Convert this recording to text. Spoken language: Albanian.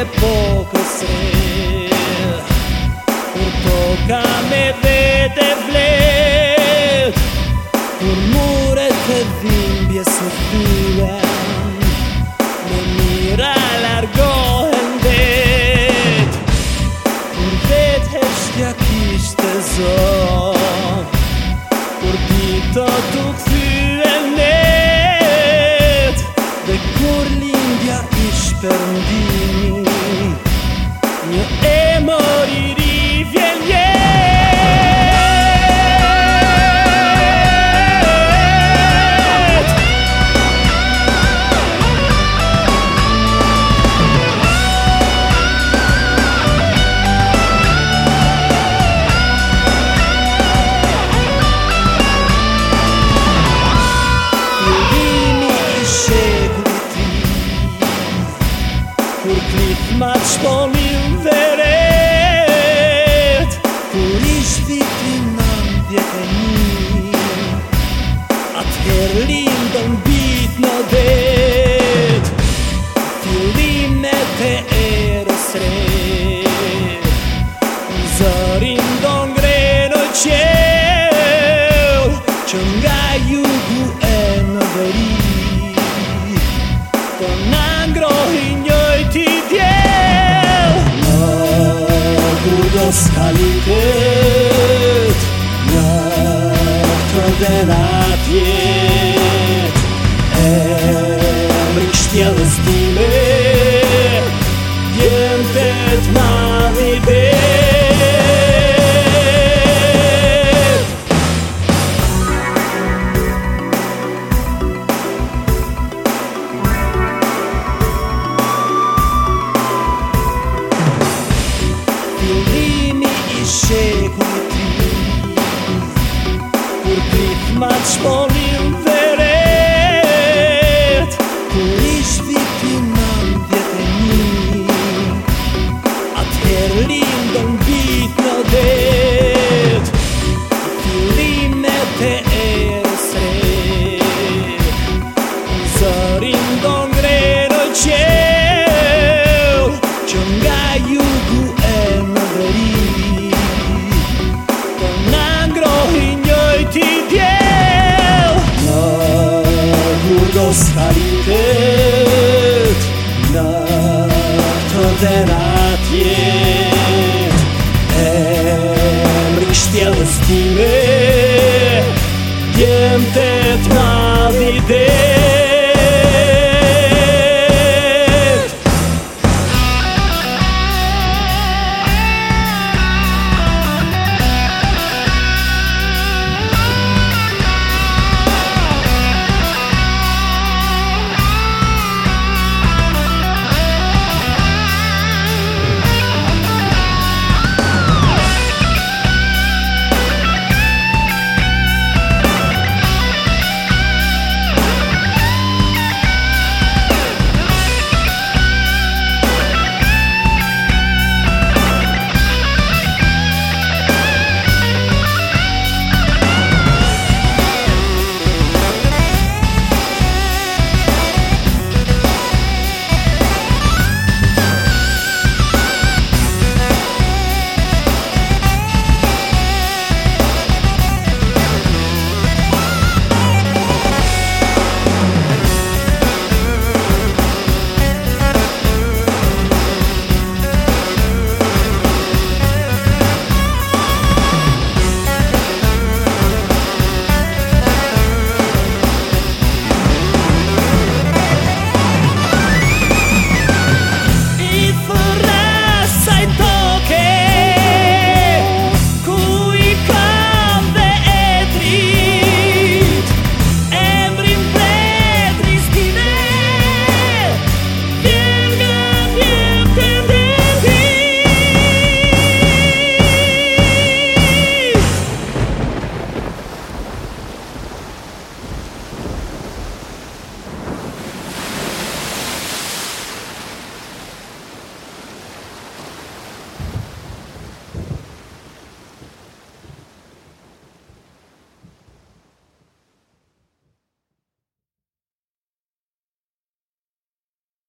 che poco se pur poca me vede ble pur mure te e soffire much more. Voulez Te e srejt Zërin të ngrejt në qel Që nga jugu e në vëri Po nangrohi njojti t'jel Në gurdo s'kari tët Në tëtena tjet Emri shtjel dhe stime